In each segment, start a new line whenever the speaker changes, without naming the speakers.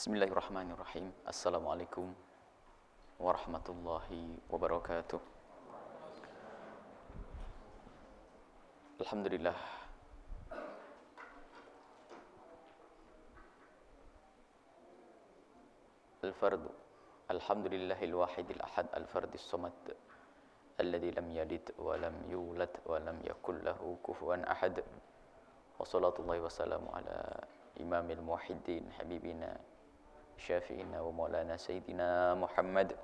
Bismillahirrahmanirrahim. Assalamualaikum warahmatullahi wabarakatuh. Alhamdulillah. الفرد الحمد لله الواحد الأحد الفرد الصمد الذي لم يلد ولم يولد ولم يكن له كفوا أحد وصلاة الله وسلام على إمام الموحدين حبيبنا شافعنا ومولانا سيدنا محمد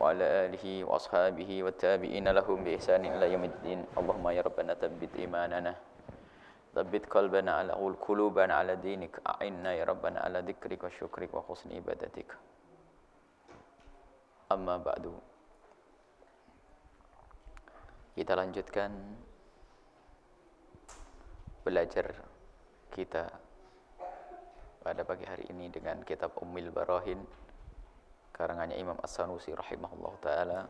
وعلى آله وأصحابه والتابعين لهم بإحسان إلى يوم الدين. اللهم يا ربنا ثبت إيماننا ثبت قلبنا على قلوبنا على دينك. أعنا يا ربنا على ذكرك وشكرك وحسن عبادتك. أما بعد kita lanjutkan belajar kita pada pagi hari ini dengan kitab Ummil Barahin karangannya Imam As-Sanusi rahimahullah taala.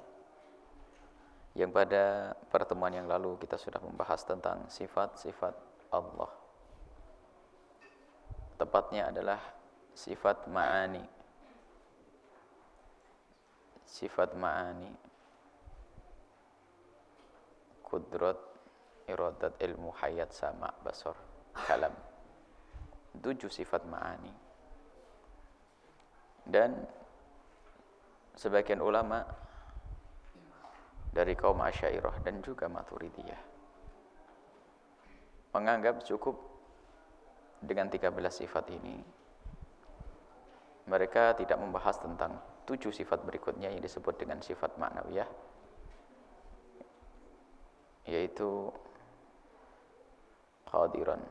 Yang pada pertemuan yang lalu kita sudah membahas tentang sifat-sifat Allah. Tepatnya adalah sifat ma'ani. Sifat ma'ani. Kudrat iradat ilmu hayat sama basar kalam tujuh sifat ma'ani. Dan sebagian ulama dari kaum asyairah dan juga maturidiyah menganggap cukup dengan 13 sifat ini. Mereka tidak membahas tentang tujuh sifat berikutnya yang disebut dengan sifat maknawiyah yaitu qadiran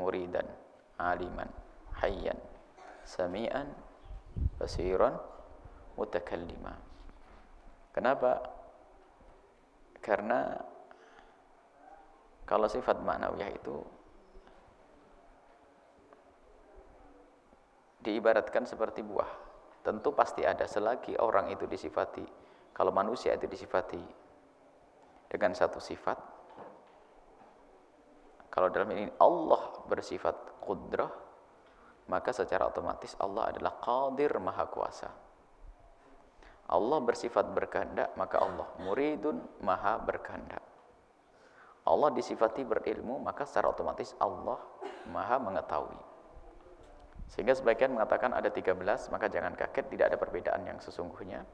muridan aliman hayyan sami'an basiran mutakallima kenapa? Karena kalau sifat maknawiyah itu diibaratkan seperti buah. Tentu pasti ada selagi orang itu disifati kalau manusia itu disifati dengan satu sifat. Kalau dalam ini Allah bersifat kudrah maka secara otomatis Allah adalah qadir maha kuasa. Allah bersifat berkehendak maka Allah. Muridun maha berkehendak. Allah disifati berilmu maka secara otomatis Allah maha mengetahui. Sehingga sebagian mengatakan ada 13 maka jangan kaget tidak ada perbedaan yang sesungguhnya.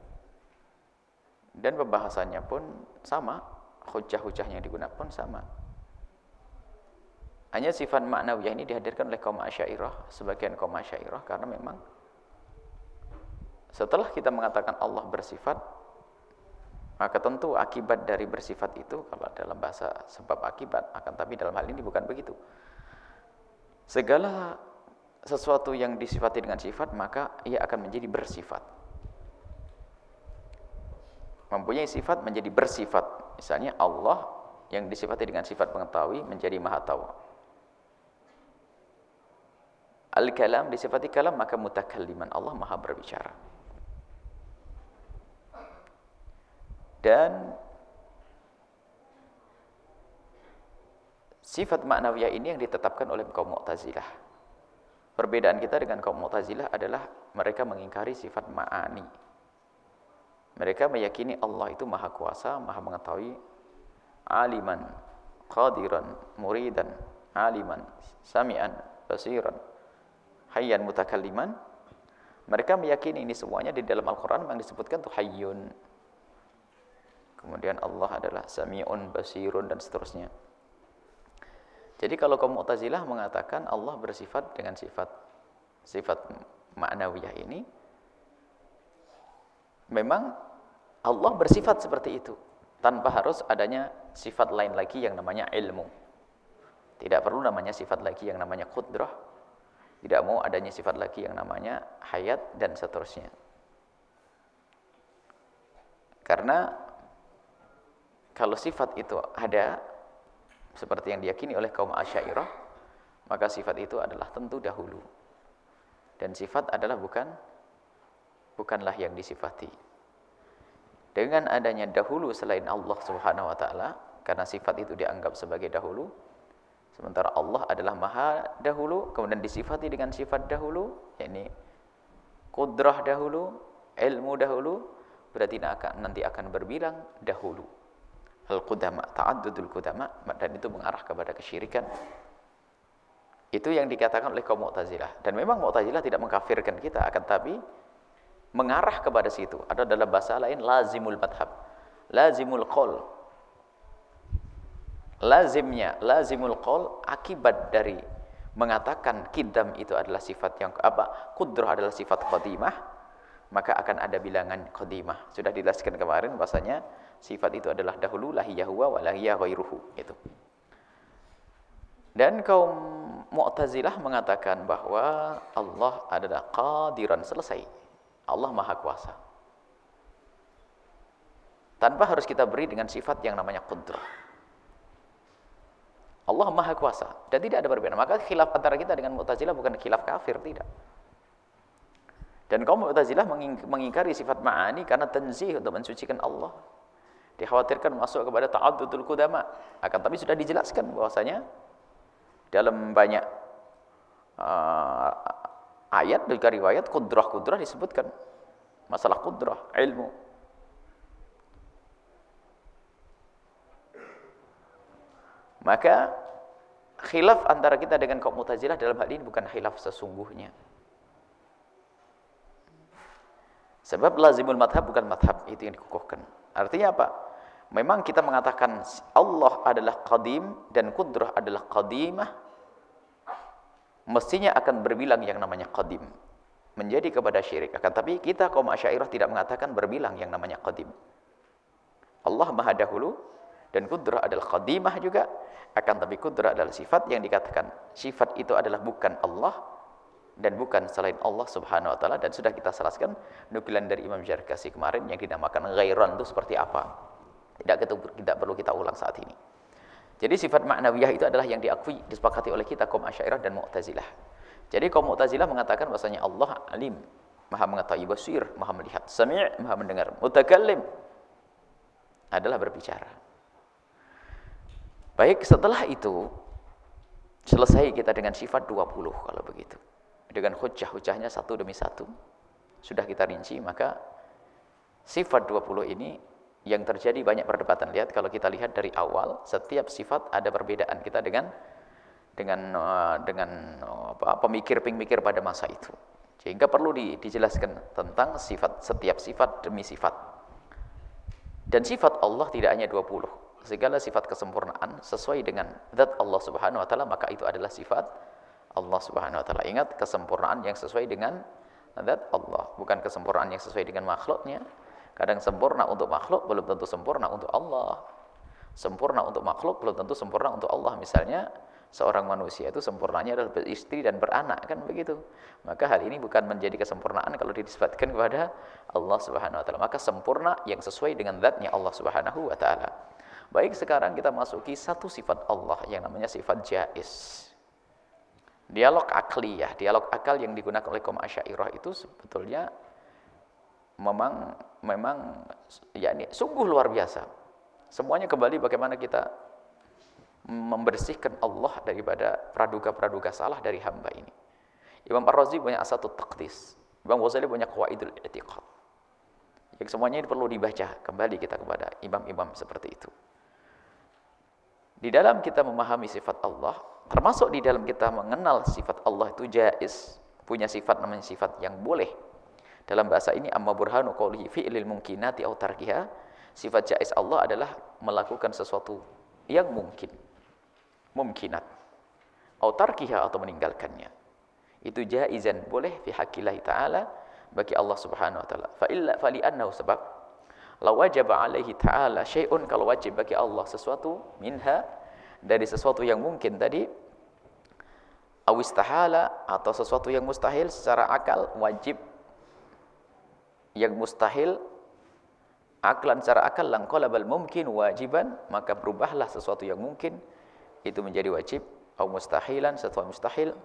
Dan pembahasannya pun sama hujah-hujah yang digunakan pun sama. Hanya sifat maknawiyah ini dihadirkan oleh kaum asyairah, sebagian kaum asyairah karena memang setelah kita mengatakan Allah bersifat, maka tentu akibat dari bersifat itu kalau dalam bahasa sebab akibat akan tapi dalam hal ini bukan begitu. Segala sesuatu yang disifati dengan sifat maka ia akan menjadi bersifat. Mempunyai sifat menjadi bersifat Misalnya Allah yang disifati dengan sifat mengetahui menjadi maha tahu. Al-kalam disifati kalam maka mutakalliman Allah maha berbicara. Dan sifat maknawiyah ini yang ditetapkan oleh kaum Mu'tazilah. Perbedaan kita dengan kaum Mu'tazilah adalah mereka mengingkari sifat ma'ani. Mereka meyakini Allah itu maha kuasa, maha mengetahui aliman, qadiran, muridan, aliman, sami'an, basiran, hayyan mutakalliman. Mereka meyakini ini semuanya di dalam Al-Quran yang disebutkan tuh hayyun. Kemudian Allah adalah sami'un, basirun, dan seterusnya. Jadi kalau kaum Mu'tazilah mengatakan Allah bersifat dengan sifat sifat maknawiyah ini, memang Allah bersifat seperti itu tanpa harus adanya sifat lain lagi yang namanya ilmu. Tidak perlu namanya sifat lagi yang namanya kudrah. Tidak mau adanya sifat lagi yang namanya hayat dan seterusnya. Karena kalau sifat itu ada seperti yang diyakini oleh kaum Asy'ariyah, maka sifat itu adalah tentu dahulu. Dan sifat adalah bukan bukanlah yang disifati dengan adanya dahulu selain Allah Subhanahu wa taala karena sifat itu dianggap sebagai dahulu sementara Allah adalah maha dahulu kemudian disifati dengan sifat dahulu yakni kudrah dahulu, ilmu dahulu, berarti nanti akan berbilang dahulu. Al-qudama, ta'addudul qudama, dan itu mengarah kepada kesyirikan. Itu yang dikatakan oleh kaum Mu'tazilah. Dan memang Mu'tazilah tidak mengkafirkan kita, akan tapi mengarah kepada situ. Ada dalam bahasa lain lazimul madhab. Lazimul qol. Lazimnya, lazimul qol akibat dari mengatakan kidam itu adalah sifat yang apa? Kudrah adalah sifat qadimah, maka akan ada bilangan qadimah. Sudah dijelaskan kemarin bahasanya sifat itu adalah dahulu lahiyah huwa wa lahiyah ghairuhu itu. Dan kaum Mu'tazilah mengatakan bahwa Allah adalah qadiran selesai. Allah Maha Kuasa. Tanpa harus kita beri dengan sifat yang namanya qudrah. Allah Maha Kuasa dan tidak ada perbedaan. Maka khilaf antara kita dengan Mu'tazilah bukan khilaf kafir, tidak. Dan kaum Mu'tazilah mengingkari sifat ma'ani karena tanzih untuk mensucikan Allah. Dikhawatirkan masuk kepada ta'addudul kudama. Akan tapi sudah dijelaskan bahwasanya dalam banyak uh, ayat juga riwayat kudrah-kudrah disebutkan masalah kudrah ilmu maka khilaf antara kita dengan kaum Mu'tazilah dalam hal ini bukan khilaf sesungguhnya. Sebab lazimul madhab bukan madhab itu yang dikukuhkan. Artinya apa? Memang kita mengatakan Allah adalah qadim dan kudrah adalah qadimah mestinya akan berbilang yang namanya qadim menjadi kepada syirik. Akan tapi kita kaum asyairah tidak mengatakan berbilang yang namanya qadim. Allah maha dahulu dan kudrah adalah qadimah juga akan tapi kudrah adalah sifat yang dikatakan sifat itu adalah bukan Allah dan bukan selain Allah subhanahu wa ta'ala dan sudah kita jelaskan nukilan dari Imam Jarkasi kemarin yang dinamakan ghairan itu seperti apa tidak, tidak perlu kita ulang saat ini jadi sifat maknawiyah itu adalah yang diakui, disepakati oleh kita kaum Asy'ariyah dan Mu'tazilah. Jadi kaum Mu'tazilah mengatakan bahasanya Allah alim, Maha mengetahui basir, Maha melihat, Sami' Maha mendengar, mutakallim adalah berbicara. Baik, setelah itu selesai kita dengan sifat 20 kalau begitu. Dengan hujah-hujahnya satu demi satu. Sudah kita rinci, maka sifat 20 ini yang terjadi banyak perdebatan. Lihat kalau kita lihat dari awal, setiap sifat ada perbedaan kita dengan dengan uh, dengan uh, pemikir-pemikir pada masa itu. Sehingga perlu di, dijelaskan tentang sifat setiap sifat demi sifat. Dan sifat Allah tidak hanya 20. Segala sifat kesempurnaan sesuai dengan zat Allah Subhanahu wa taala maka itu adalah sifat Allah Subhanahu wa taala. Ingat kesempurnaan yang sesuai dengan zat Allah, bukan kesempurnaan yang sesuai dengan makhluknya, Kadang sempurna untuk makhluk belum tentu sempurna untuk Allah. Sempurna untuk makhluk belum tentu sempurna untuk Allah. Misalnya seorang manusia itu sempurnanya adalah beristri dan beranak kan begitu. Maka hal ini bukan menjadi kesempurnaan kalau disebutkan kepada Allah Subhanahu wa taala. Maka sempurna yang sesuai dengan zatnya Allah Subhanahu wa taala. Baik sekarang kita masuki satu sifat Allah yang namanya sifat jais. Dialog akli ya, dialog akal yang digunakan oleh kaum Asy'ariyah itu sebetulnya memang memang ya ini sungguh luar biasa. Semuanya kembali bagaimana kita membersihkan Allah daripada praduga-praduga salah dari hamba ini. Imam Ar-Razi punya asatut taqdis. Imam Ghazali punya qawaidul i'tiqad. Yang semuanya ini perlu dibaca kembali kita kepada imam-imam seperti itu. Di dalam kita memahami sifat Allah, termasuk di dalam kita mengenal sifat Allah itu jais, punya sifat namanya sifat yang boleh dalam bahasa ini amma burhanu qawlihi fi'lil mungkinati au tarkiha. Sifat jais Allah adalah melakukan sesuatu yang mungkin. Mungkinat. Au tarkiha atau meninggalkannya. Itu jaizan boleh fi haqqillah taala bagi Allah Subhanahu wa taala. Fa illa fa sebab la wajaba alaihi taala syai'un kalau wajib bagi Allah sesuatu minha dari sesuatu yang mungkin tadi awistahala atau sesuatu yang mustahil secara akal wajib. Yang mustahil aklan secara akal langqalabal mungkin wajiban maka berubahlah sesuatu yang mungkin. Itu menjadi wajib. Atau mustahilan sesuatu mustahil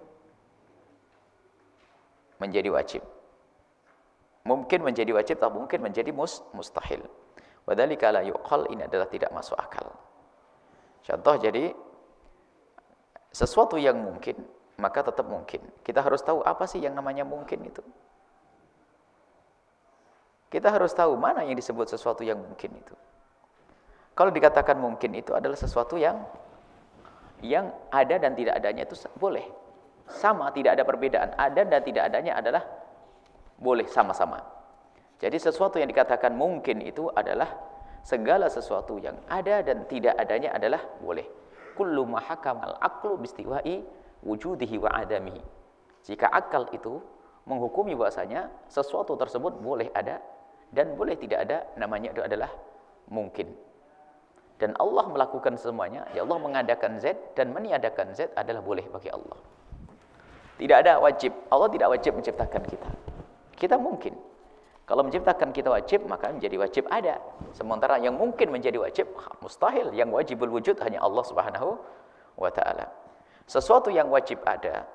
menjadi wajib mungkin menjadi wajib atau mungkin menjadi mus mustahil wadhalika la yuqal ini adalah tidak masuk akal contoh jadi sesuatu yang mungkin maka tetap mungkin kita harus tahu apa sih yang namanya mungkin itu Kita harus tahu mana yang disebut sesuatu yang mungkin itu. Kalau dikatakan mungkin itu adalah sesuatu yang yang ada dan tidak adanya itu boleh. Sama, tidak ada perbedaan. Ada dan tidak adanya adalah boleh sama-sama. Jadi sesuatu yang dikatakan mungkin itu adalah segala sesuatu yang ada dan tidak adanya adalah boleh. Kullu ma hakamal aqlu bistiwa'i wujudihi wa adamihi. Jika akal itu menghukumi bahasanya sesuatu tersebut boleh ada dan boleh tidak ada namanya itu adalah mungkin dan Allah melakukan semuanya ya Allah mengadakan Z dan meniadakan Z adalah boleh bagi Allah tidak ada wajib Allah tidak wajib menciptakan kita kita mungkin kalau menciptakan kita wajib maka menjadi wajib ada sementara yang mungkin menjadi wajib mustahil yang wajibul wujud hanya Allah Subhanahu wa taala sesuatu yang wajib ada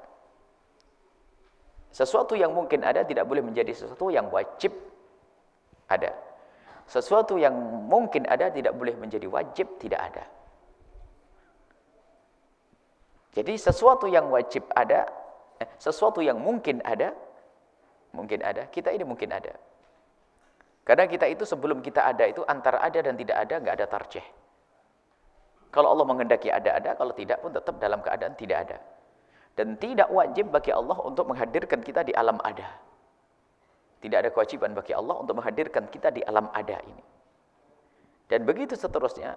sesuatu yang mungkin ada tidak boleh menjadi sesuatu yang wajib ada. Sesuatu yang mungkin ada tidak boleh menjadi wajib tidak ada. Jadi sesuatu yang wajib ada, eh, sesuatu yang mungkin ada, mungkin ada, kita ini mungkin ada. Karena kita itu sebelum kita ada itu antara ada dan tidak ada nggak ada tarjih. Kalau Allah menghendaki ada-ada, kalau tidak pun tetap dalam keadaan tidak ada. Dan tidak wajib bagi Allah untuk menghadirkan kita di alam ada. Tidak ada kewajiban bagi Allah untuk menghadirkan kita di alam ada ini. Dan begitu seterusnya.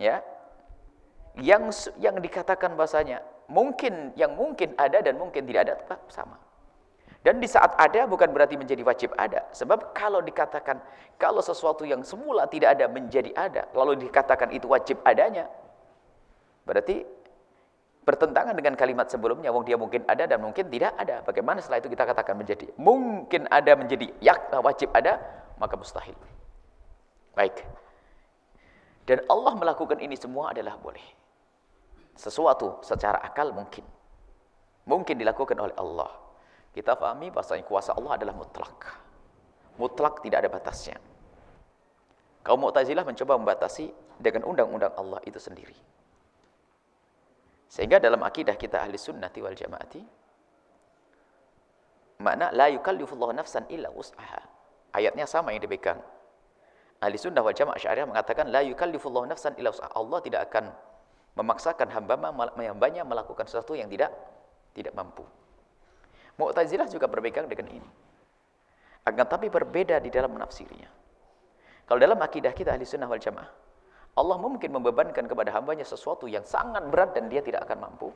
Ya. Yang yang dikatakan bahasanya mungkin yang mungkin ada dan mungkin tidak ada sama. Dan di saat ada bukan berarti menjadi wajib ada. Sebab kalau dikatakan kalau sesuatu yang semula tidak ada menjadi ada, lalu dikatakan itu wajib adanya, berarti bertentangan dengan kalimat sebelumnya wong dia mungkin ada dan mungkin tidak ada. Bagaimana setelah itu kita katakan menjadi mungkin ada menjadi yak wajib ada maka mustahil. Baik. Dan Allah melakukan ini semua adalah boleh. Sesuatu secara akal mungkin. Mungkin dilakukan oleh Allah kita pahami bahasanya kuasa Allah adalah mutlak mutlak tidak ada batasnya kaum Mu'tazilah mencoba membatasi dengan undang-undang Allah itu sendiri sehingga dalam akidah kita ahli sunnati wal jamaati, makna la yukallifullahu nafsan illa wus'aha. Ayatnya sama yang dipegang. Ahli sunnah wal jamaah syariah mengatakan la yukallifullahu nafsan illa wus'aha. Allah tidak akan memaksakan hamba hambanya melakukan sesuatu yang tidak tidak mampu. Mu'tazilah juga berpegang dengan ini. Akan tapi berbeda di dalam menafsirnya. Kalau dalam akidah kita ahli sunnah wal jamaah, Allah mungkin membebankan kepada hambanya sesuatu yang sangat berat dan dia tidak akan mampu.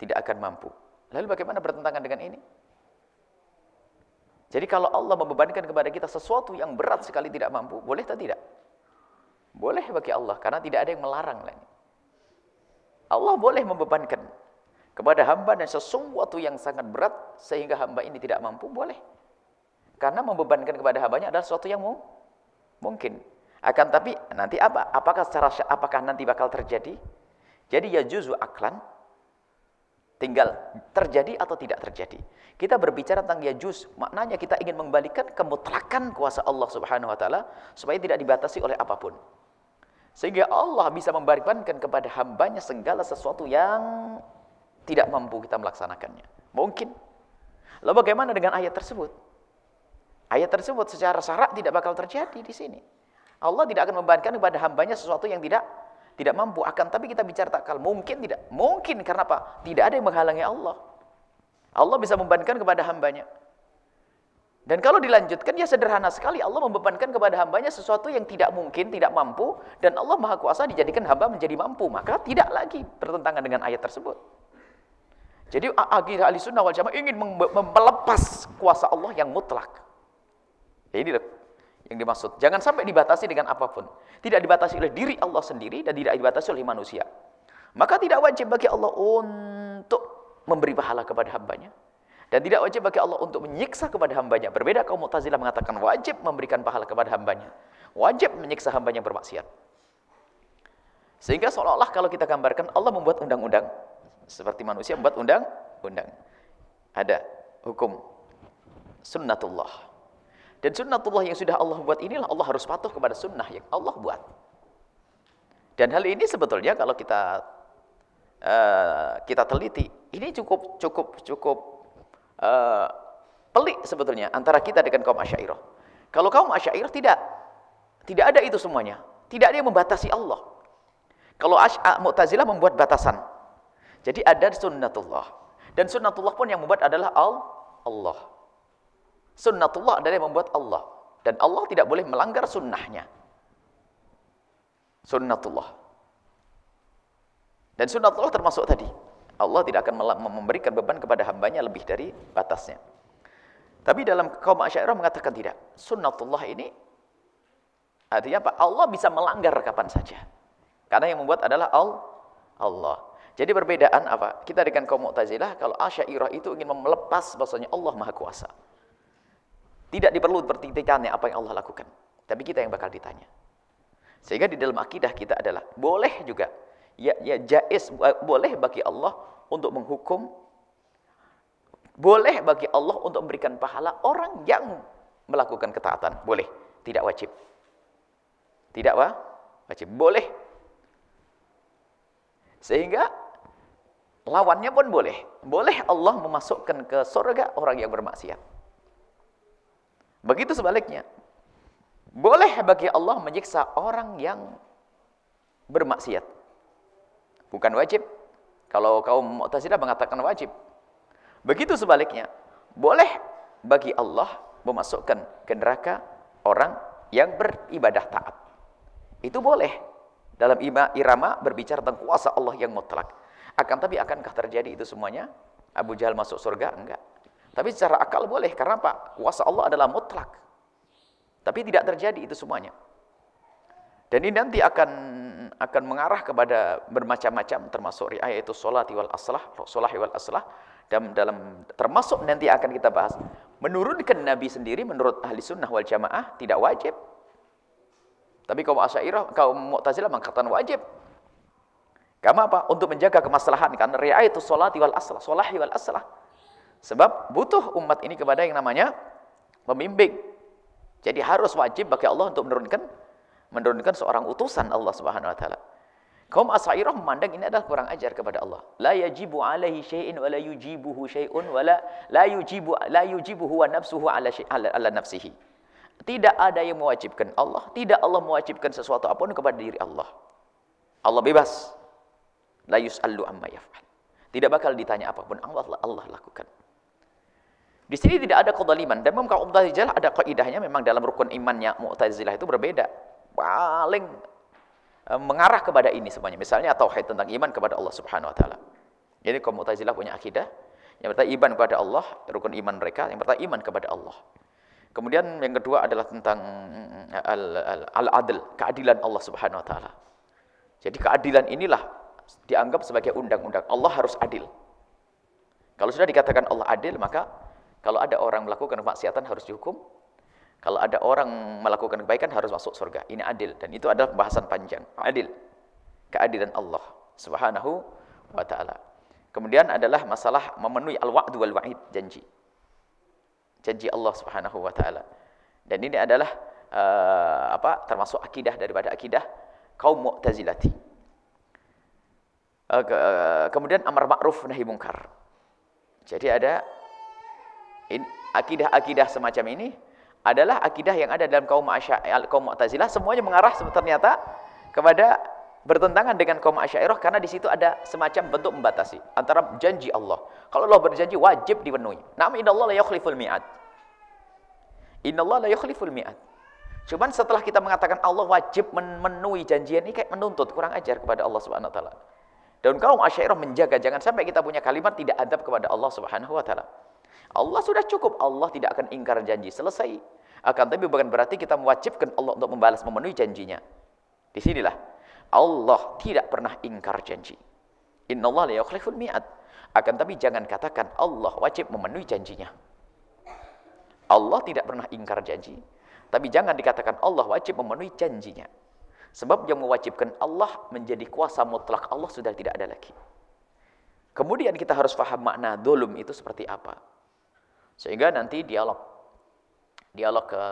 Tidak akan mampu. Lalu bagaimana bertentangan dengan ini? Jadi kalau Allah membebankan kepada kita sesuatu yang berat sekali tidak mampu, boleh atau tidak? Boleh bagi Allah, karena tidak ada yang melarang lagi. Allah boleh membebankan kepada hamba dan sesuatu yang sangat berat sehingga hamba ini tidak mampu, boleh. Karena membebankan kepada hambanya adalah sesuatu yang mungkin. Akan tapi nanti apa? Apakah secara apakah nanti bakal terjadi? Jadi ya juzu aklan tinggal terjadi atau tidak terjadi. Kita berbicara tentang ya juz, maknanya kita ingin mengembalikan kemutlakan kuasa Allah Subhanahu wa taala supaya tidak dibatasi oleh apa pun. Sehingga Allah bisa membebankan kepada hambanya segala sesuatu yang tidak mampu kita melaksanakannya. Mungkin. Lalu bagaimana dengan ayat tersebut? Ayat tersebut secara syarat tidak bakal terjadi di sini. Allah tidak akan membebankan kepada hambanya sesuatu yang tidak tidak mampu. Akan tapi kita bicara takal mungkin tidak. Mungkin. Karena apa? Tidak ada yang menghalangi Allah. Allah bisa membebankan kepada hambanya. Dan kalau dilanjutkan ya sederhana sekali. Allah membebankan kepada hambanya sesuatu yang tidak mungkin tidak mampu. Dan Allah maha kuasa dijadikan hamba menjadi mampu. Maka tidak lagi bertentangan dengan ayat tersebut jadi akhir ahli sunnah wal jamaah ingin melepas kuasa Allah yang mutlak Ya ini yang dimaksud. Jangan sampai dibatasi dengan apa pun. Tidak dibatasi oleh diri Allah sendiri dan tidak dibatasi oleh manusia. Maka tidak wajib bagi Allah untuk memberi pahala kepada hambanya. Dan tidak wajib bagi Allah untuk menyiksa kepada hambanya. Berbeda kaum Mu'tazilah mengatakan wajib memberikan pahala kepada hambanya. Wajib menyiksa hambanya bermaksiat. Sehingga seolah-olah kalau kita gambarkan Allah membuat undang-undang. Seperti manusia membuat undang-undang. Ada hukum sunnatullah dan sunnatullah yang sudah Allah buat inilah Allah harus patuh kepada sunnah yang Allah buat. Dan hal ini sebetulnya kalau kita uh, kita teliti, ini cukup cukup cukup uh, pelik sebetulnya antara kita dengan kaum Asy'ariyah. Kalau kaum Asy'ariyah tidak tidak ada itu semuanya. Tidak ada yang membatasi Allah. Kalau Mu'tazilah membuat batasan. Jadi ada sunnatullah. Dan sunnatullah pun yang membuat adalah Allah. Sunnatullah adalah yang membuat Allah. Dan Allah tidak boleh melanggar sunnahnya. Sunnatullah. Dan sunnatullah termasuk tadi. Allah tidak akan memberikan beban kepada hambanya lebih dari batasnya. Tapi dalam kaum Asy'ariyah mengatakan tidak. Sunnatullah ini Artinya apa? Allah bisa melanggar kapan saja. Karena yang membuat adalah Allah. Jadi perbedaan apa? Kita dengan kaum Mu'tazilah kalau Asy'ariyah itu ingin melepas bahwasanya Allah Maha Kuasa. Tidak diperlu bertanya apa yang Allah lakukan. Tapi kita yang bakal ditanya. Sehingga di dalam akidah kita adalah boleh juga ya ya jais boleh bagi Allah untuk menghukum boleh bagi Allah untuk memberikan pahala orang yang melakukan ketaatan. Boleh, tidak wajib. Tidak? Wajib. Boleh. Sehingga lawannya pun boleh. Boleh Allah memasukkan ke surga orang yang bermaksiat. Begitu sebaliknya. Boleh bagi Allah menyiksa orang yang bermaksiat. Bukan wajib. Kalau kaum Mu'tazilah mengatakan wajib. Begitu sebaliknya. Boleh bagi Allah memasukkan ke neraka orang yang beribadah taat. Itu boleh. Dalam irama berbicara tentang kuasa Allah yang mutlak. Akan tapi akankah terjadi itu semuanya? Abu Jahal masuk surga? Enggak. Tapi secara akal boleh. Karena apa? Kuasa Allah adalah mutlak. Tapi tidak terjadi itu semuanya. Dan ini nanti akan akan mengarah kepada bermacam-macam termasuk riayah itu salati wal aslah, salahi wal aslah dan dalam termasuk nanti akan kita bahas menurunkan nabi sendiri menurut ahli sunnah wal jamaah tidak wajib tapi kaum Asy'ariyah, kaum Mu'tazilah mengatakan wajib. Karena apa? Untuk menjaga kemaslahan karena riayatu sholati wal aslah, sholahi wal aslah. Sebab butuh umat ini kepada yang namanya pembimbing. Jadi harus wajib bagi Allah untuk menurunkan menurunkan seorang utusan Allah Subhanahu wa taala. Kaum Asy'ariyah memandang ini adalah kurang ajar kepada Allah. La yajibu alaihi syai'in wa la yujibuhu syai'un wa la la yujibu la yujibuhu wa nafsuhu ala ala, ala nafsihi. Tidak ada yang mewajibkan Allah, tidak Allah mewajibkan sesuatu apa pun kepada diri Allah. Allah bebas. La yus'allu amma yaf'al. Tidak bakal ditanya apa pun Allah Allah lakukan. Di sini tidak ada kedaliman. Dan memang kaum Mu'tazilah ada kaidahnya memang dalam rukun imannya Mu'tazilah itu berbeda. Paling e, mengarah kepada ini semuanya. Misalnya tauhid tentang iman kepada Allah Subhanahu wa taala. Jadi kaum Mu'tazilah punya akidah yang pertama iman kepada Allah, rukun iman mereka, yang pertama iman kepada Allah. Kemudian yang kedua adalah tentang al-adl, keadilan Allah Subhanahu wa taala. Jadi keadilan inilah dianggap sebagai undang-undang. Allah harus adil. Kalau sudah dikatakan Allah adil, maka kalau ada orang melakukan kemaksiatan harus dihukum. Kalau ada orang melakukan kebaikan harus masuk surga. Ini adil dan itu adalah bahasan panjang. Adil. Keadilan Allah Subhanahu wa taala. Kemudian adalah masalah memenuhi al-wa'du wal wa'id, janji janji Allah Subhanahu wa taala. Dan ini adalah uh, apa? termasuk akidah daripada akidah kaum Mu'tazilati. Ke, uh, kemudian amar ma'ruf nahi mungkar. Jadi ada akidah-akidah semacam ini adalah akidah yang ada dalam kaum Asy'ariyah, kaum Mu'tazilah semuanya mengarah ternyata kepada bertentangan dengan kaum Asy'ariyah karena di situ ada semacam bentuk membatasi antara janji Allah. Kalau Allah berjanji wajib dipenuhi. Nama innallaha la yukhliful mi'ad. Innallaha la yukhliful mi'ad. Cuman setelah kita mengatakan Allah wajib memenuhi janjian ini kayak menuntut kurang ajar kepada Allah Subhanahu wa taala. Dan kaum Asy'ariyah menjaga jangan sampai kita punya kalimat tidak adab kepada Allah Subhanahu wa taala. Allah sudah cukup, Allah tidak akan ingkar janji, selesai. Akan tapi bukan berarti kita mewajibkan Allah untuk membalas memenuhi janjinya. Di sinilah Allah tidak pernah ingkar janji. Innallaha la yukhliful mi'ad. Akan tapi jangan katakan Allah wajib memenuhi janjinya. Allah tidak pernah ingkar janji. Tapi jangan dikatakan Allah wajib memenuhi janjinya. Sebab yang mewajibkan Allah menjadi kuasa mutlak Allah sudah tidak ada lagi. Kemudian kita harus faham makna dolum itu seperti apa. Sehingga nanti dialog dialog ke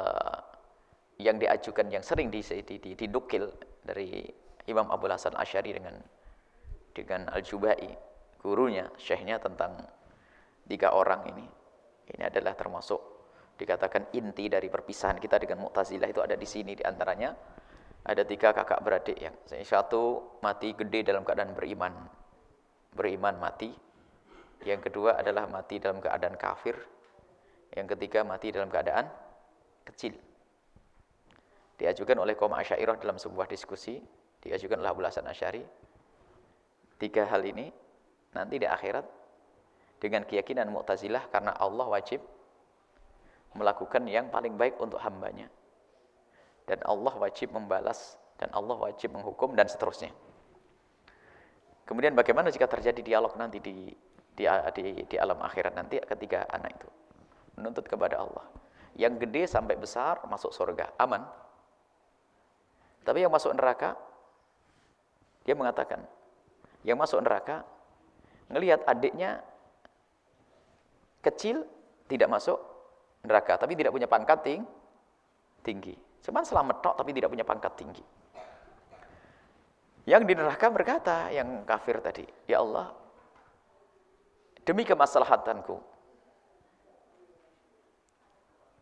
yang diajukan yang sering didukil dari Imam Abu Hasan Asyari dengan dengan Al-Jubai, gurunya, syekhnya tentang tiga orang ini. Ini adalah termasuk dikatakan inti dari perpisahan kita dengan Mu'tazilah itu ada di sini di antaranya ada tiga kakak beradik yang satu mati gede dalam keadaan beriman. Beriman mati. Yang kedua adalah mati dalam keadaan kafir. Yang ketiga mati dalam keadaan kecil. Diajukan oleh kaum Asy'ariyah dalam sebuah diskusi, diajukan oleh Abu Hasan Asy'ari. Tiga hal ini nanti di akhirat dengan keyakinan Mu'tazilah karena Allah wajib melakukan yang paling baik untuk hambanya dan Allah wajib membalas dan Allah wajib menghukum dan seterusnya. Kemudian bagaimana jika terjadi dialog nanti di di, di, di alam akhirat nanti ketiga anak itu menuntut kepada Allah. Yang gede sampai besar masuk surga, aman. Tapi yang masuk neraka dia mengatakan yang masuk neraka ngelihat adiknya kecil tidak masuk neraka tapi tidak punya pangkat tinggi. Cuman selamat tok tapi tidak punya pangkat tinggi. Yang di neraka berkata, yang kafir tadi, Ya Allah, demi kemaslahatanku,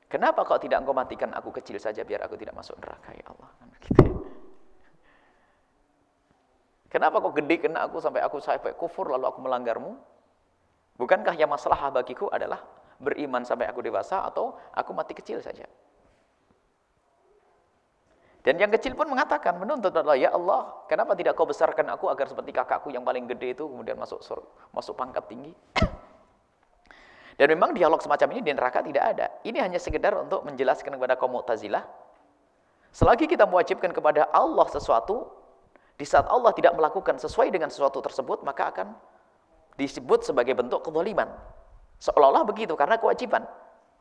kenapa kau tidak engkau matikan aku kecil saja biar aku tidak masuk neraka, Ya Allah. Kan gitu ya. Kenapa kau gede kena aku sampai aku sampai kufur lalu aku melanggarmu? Bukankah yang masalah bagiku adalah beriman sampai aku dewasa atau aku mati kecil saja? Dan yang kecil pun mengatakan, menuntut Allah, Ya Allah, kenapa tidak kau besarkan aku agar seperti kakakku yang paling gede itu kemudian masuk masuk pangkat tinggi? Dan memang dialog semacam ini di neraka tidak ada. Ini hanya sekedar untuk menjelaskan kepada kaum Mu'tazilah. Selagi kita mewajibkan kepada Allah sesuatu, di saat Allah tidak melakukan sesuai dengan sesuatu tersebut, maka akan disebut sebagai bentuk kezaliman. Seolah-olah begitu, karena kewajiban.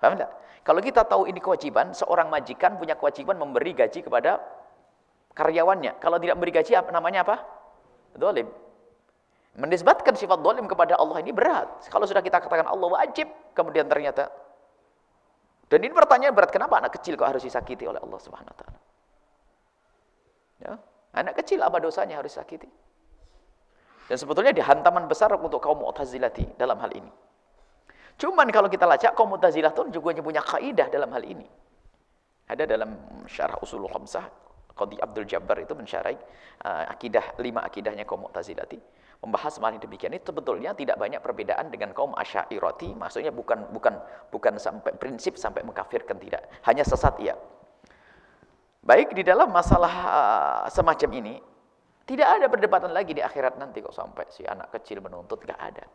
Paham tidak? Kalau kita tahu ini kewajiban, seorang majikan punya kewajiban memberi gaji kepada karyawannya. Kalau tidak memberi gaji, apa namanya apa? Dolim. Menisbatkan sifat dolim kepada Allah ini berat. Kalau sudah kita katakan Allah wajib, kemudian ternyata dan ini pertanyaan berat, kenapa anak kecil kok harus disakiti oleh Allah Subhanahu? Ya, anak kecil apa dosanya harus disakiti? Dan sebetulnya dihantaman besar untuk kaum Mu'tazilati dalam hal ini. Cuman kalau kita lacak kaum Mu'tazilah itu juga punya kaidah dalam hal ini. Ada dalam syarah usul khamsah Qadi Abdul Jabbar itu mensyarahi uh, akidah lima akidahnya kaum Mu'tazilati membahas mengenai demikian itu sebetulnya tidak banyak perbedaan dengan kaum Asy'ariyati maksudnya bukan bukan bukan sampai prinsip sampai mengkafirkan tidak. Hanya sesat iya. Baik di dalam masalah uh, semacam ini tidak ada perdebatan lagi di akhirat nanti kok sampai si anak kecil menuntut tidak ada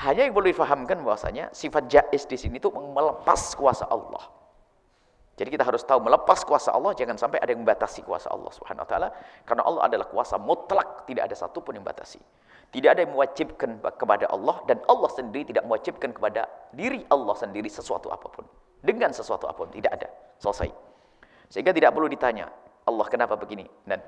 hanya yang perlu difahamkan bahwasanya sifat jais di sini itu melepas kuasa Allah. Jadi kita harus tahu melepas kuasa Allah jangan sampai ada yang membatasi kuasa Allah Subhanahu wa taala karena Allah adalah kuasa mutlak, tidak ada satu pun yang membatasi. Tidak ada yang mewajibkan kepada Allah dan Allah sendiri tidak mewajibkan kepada diri Allah sendiri sesuatu apa pun. Dengan sesuatu apa pun tidak ada. Selesai. Sehingga tidak perlu ditanya, Allah kenapa begini? Dan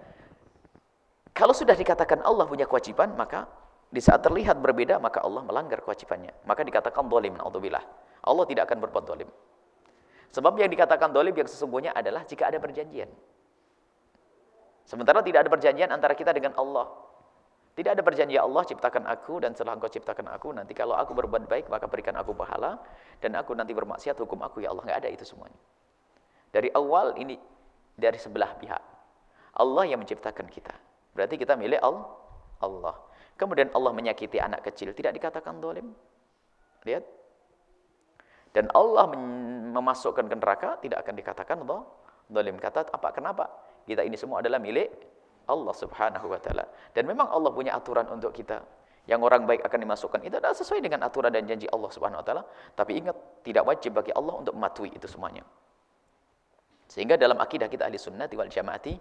kalau sudah dikatakan Allah punya kewajiban, maka di saat terlihat berbeda, maka Allah melanggar kewajibannya. Maka dikatakan dolim, na'udzubillah. Allah tidak akan berbuat dolim. Sebab yang dikatakan dolim yang sesungguhnya adalah jika ada perjanjian. Sementara tidak ada perjanjian antara kita dengan Allah. Tidak ada perjanjian Allah ciptakan aku dan setelah engkau ciptakan aku, nanti kalau aku berbuat baik maka berikan aku pahala dan aku nanti bermaksiat hukum aku ya Allah. Enggak ada itu semuanya. Dari awal ini dari sebelah pihak. Allah yang menciptakan kita. Berarti kita milik Allah. Kemudian Allah menyakiti anak kecil, tidak dikatakan dolim. Lihat. Dan Allah memasukkan ke neraka, tidak akan dikatakan dolim. Kata apa? Kenapa? Kita ini semua adalah milik Allah subhanahu wa ta'ala. Dan memang Allah punya aturan untuk kita. Yang orang baik akan dimasukkan. Itu adalah sesuai dengan aturan dan janji Allah subhanahu wa ta'ala. Tapi ingat, tidak wajib bagi Allah untuk mematuhi itu semuanya. Sehingga dalam akidah kita ahli sunnati wal jamaati,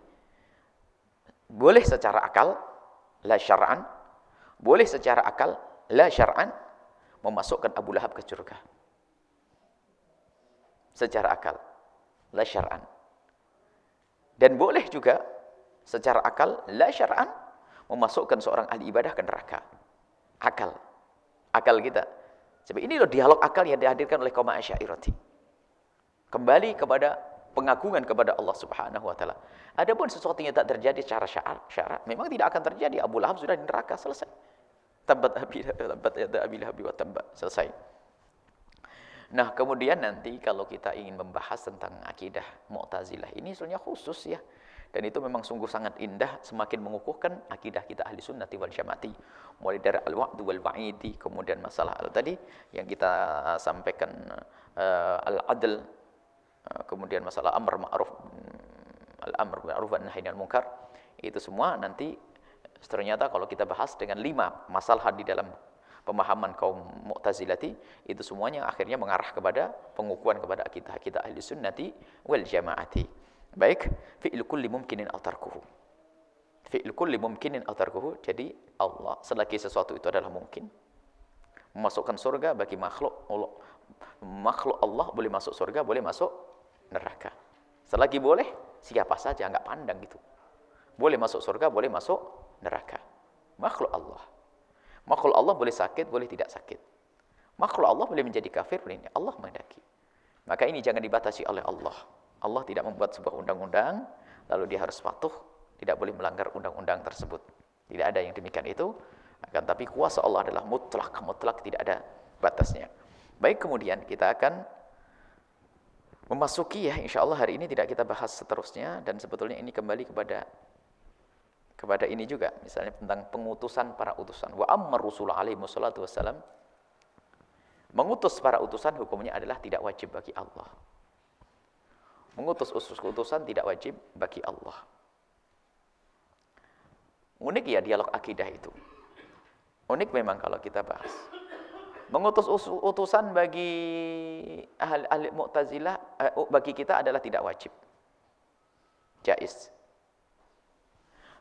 boleh secara akal, la syara'an, boleh secara akal, la syar'an, memasukkan Abu Lahab ke surga. Secara akal, la syar'an. Dan boleh juga secara akal, la syar'an, memasukkan seorang ahli ibadah ke neraka. Akal. Akal kita. Sebab ini loh dialog akal yang dihadirkan oleh kaum Asy'ariyati. Kembali kepada pengagungan kepada Allah Subhanahu wa taala. Adapun sesuatu yang tak terjadi secara syarat, memang tidak akan terjadi. Abu Lahab sudah di neraka selesai. Tabat abi tabat ya abi lahab wa. Selesai. Nah, kemudian nanti kalau kita ingin membahas tentang akidah Mu'tazilah ini sebenarnya khusus ya. Dan itu memang sungguh sangat indah, semakin mengukuhkan akidah kita ahli sunnati wal jamaati. Mulai dari al-wa'du wal wa'idi, kemudian masalah al tadi yang kita sampaikan uh, al-adl, uh, kemudian masalah amr ma'ruf, al-amr ma'ruf wa nahi munkar. Itu semua nanti ternyata kalau kita bahas dengan lima masalah di dalam pemahaman kaum Mu'tazilati itu semuanya akhirnya mengarah kepada pengukuhan kepada akidah kita ahli sunnati wal jamaati. Baik, fi'il kulli mumkinin atarkuhu. Fi'il kulli mumkinin atarkuhu. Jadi Allah selagi sesuatu itu adalah mungkin memasukkan surga bagi makhluk Allah, makhluk Allah boleh masuk surga, boleh masuk neraka. Selagi boleh, siapa saja nggak pandang gitu. Boleh masuk surga, boleh masuk neraka. Makhluk Allah. Makhluk Allah boleh sakit, boleh tidak sakit. Makhluk Allah boleh menjadi kafir, boleh Allah menghendaki. Maka ini jangan dibatasi oleh Allah. Allah tidak membuat sebuah undang-undang, lalu dia harus patuh, tidak boleh melanggar undang-undang tersebut. Tidak ada yang demikian itu. Akan tapi kuasa Allah adalah mutlak, mutlak tidak ada batasnya. Baik kemudian kita akan memasuki ya insya Allah hari ini tidak kita bahas seterusnya dan sebetulnya ini kembali kepada kepada ini juga misalnya tentang pengutusan para utusan. Wa ammar rusul alaihi wassalatu mengutus para utusan hukumnya adalah tidak wajib bagi Allah. Mengutus usus utusan tidak wajib bagi Allah. Unik ya dialog akidah itu. Unik memang kalau kita bahas. Mengutus utusan bagi ahli, ahli mu'tazilah eh, bagi kita adalah tidak wajib. Jais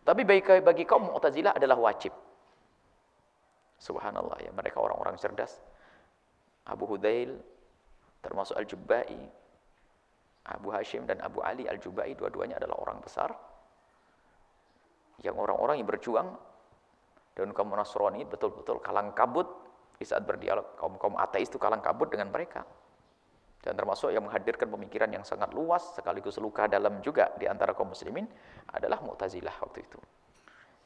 tapi bagi, bagi kaum Mu'tazilah adalah wajib. Subhanallah ya, mereka orang-orang cerdas. Abu Hudail, termasuk Al-Jubba'i, Abu Hashim dan Abu Ali Al-Jubba'i, dua-duanya adalah orang besar. Yang orang-orang yang berjuang dan kaum Nasrani betul-betul kalang kabut di saat berdialog. Kaum-kaum ateis itu kalang kabut dengan mereka. Dan termasuk yang menghadirkan pemikiran yang sangat luas sekaligus luka dalam juga di antara kaum muslimin adalah Mu'tazilah waktu itu.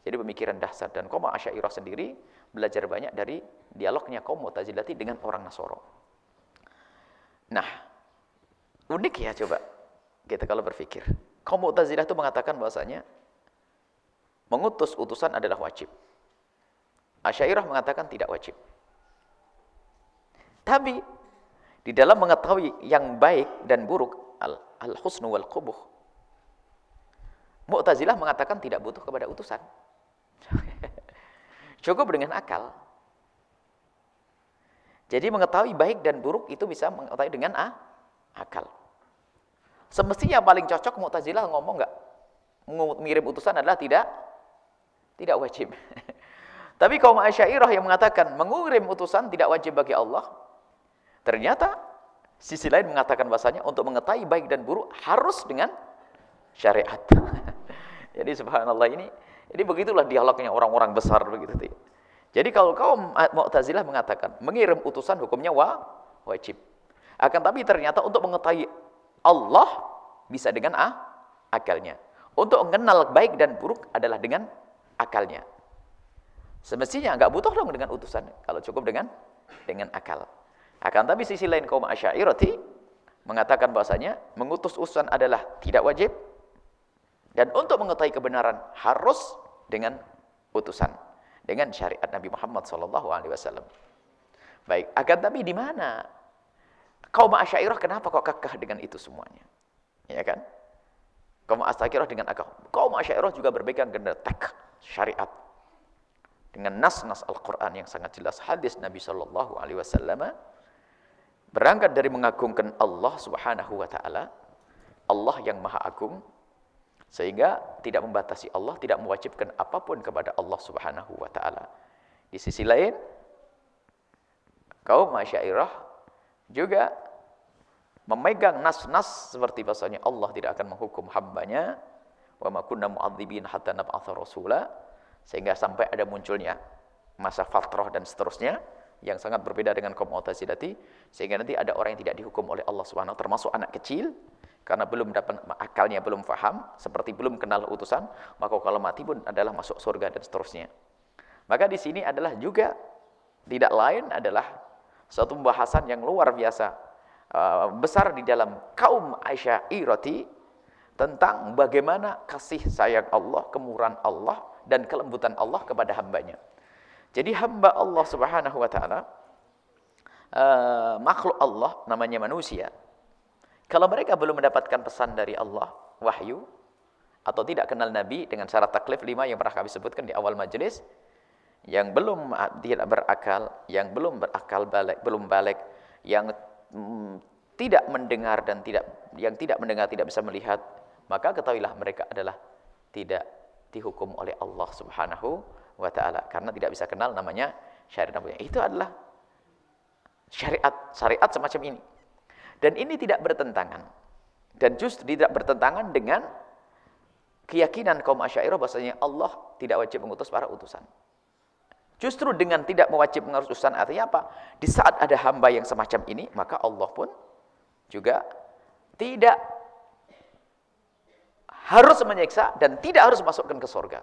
Jadi pemikiran dasar dan kaum Asy'ariyah sendiri belajar banyak dari dialognya kaum Mu'tazilati dengan orang Nasoro. Nah, unik ya coba kita kalau berpikir. Kaum Mu'tazilah itu mengatakan bahwasanya mengutus utusan adalah wajib. Asy'ariyah mengatakan tidak wajib. Tapi di dalam mengetahui yang baik dan buruk, al-husnu wal qubuh. Mu'tazilah mengatakan tidak butuh kepada utusan. Cukup dengan akal. Jadi mengetahui baik dan buruk itu bisa mengetahui dengan ah, akal. Semestinya paling cocok Mu'tazilah ngomong enggak mengirim utusan adalah tidak tidak wajib. Tapi kaum Asy'ariyah yang mengatakan mengirim utusan tidak wajib bagi Allah, Ternyata sisi lain mengatakan bahasanya untuk mengetahui baik dan buruk harus dengan syariat. jadi subhanallah ini, jadi begitulah dialognya orang-orang besar begitu. Jadi kalau kaum Mu'tazilah mengatakan mengirim utusan hukumnya wa, wajib. Akan tapi ternyata untuk mengetahui Allah bisa dengan ah, akalnya. Untuk mengenal baik dan buruk adalah dengan akalnya. Semestinya nggak butuh dong dengan utusan kalau cukup dengan dengan akal. Akan tapi sisi lain kaum Asy'ariyati mengatakan bahasanya mengutus utusan adalah tidak wajib dan untuk mengetahui kebenaran harus dengan utusan dengan syariat Nabi Muhammad sallallahu alaihi wasallam. Baik, akan tapi di mana kaum Asy'ariyah kenapa kok kekeh dengan itu semuanya? Ya kan? Kaum Asy'ariyah dengan akal. Kaum Asy'ariyah juga berpegang dengan tak syariat dengan nas-nas Al-Qur'an yang sangat jelas hadis Nabi sallallahu alaihi wasallam Berangkat dari mengagungkan Allah Subhanahu wa taala, Allah yang Maha Agung sehingga tidak membatasi Allah, tidak mewajibkan apa pun kepada Allah Subhanahu wa taala. Di sisi lain, kaum Asy'ariyah juga memegang nas-nas seperti bahasanya Allah tidak akan menghukum hambanya wa ma kunna mu'adzibin hatta nab'atha rasula sehingga sampai ada munculnya masa fatrah dan seterusnya yang sangat berbeda dengan kaum Mu'tazilati sehingga nanti ada orang yang tidak dihukum oleh Allah Subhanahu termasuk anak kecil karena belum dapat akalnya belum faham seperti belum kenal utusan maka kalau mati pun adalah masuk surga dan seterusnya maka di sini adalah juga tidak lain adalah satu pembahasan yang luar biasa uh, besar di dalam kaum Aisyah tentang bagaimana kasih sayang Allah, kemurahan Allah dan kelembutan Allah kepada hambanya. Jadi hamba Allah Subhanahu wa taala uh, makhluk Allah namanya manusia. Kalau mereka belum mendapatkan pesan dari Allah, wahyu atau tidak kenal Nabi dengan syarat taklif lima yang pernah kami sebutkan di awal majelis, yang belum tidak berakal, yang belum berakal balik, belum balik, yang mm, tidak mendengar dan tidak yang tidak mendengar tidak bisa melihat, maka ketahuilah mereka adalah tidak dihukum oleh Allah Subhanahu wa taala karena tidak bisa kenal namanya syariat Itu adalah syariat syariat semacam ini. Dan ini tidak bertentangan. Dan justru tidak bertentangan dengan keyakinan kaum Asy'ariyah bahwasanya Allah tidak wajib mengutus para utusan. Justru dengan tidak mewajib mengutus utusan artinya apa? Di saat ada hamba yang semacam ini, maka Allah pun juga tidak harus menyiksa dan tidak harus masukkan ke surga.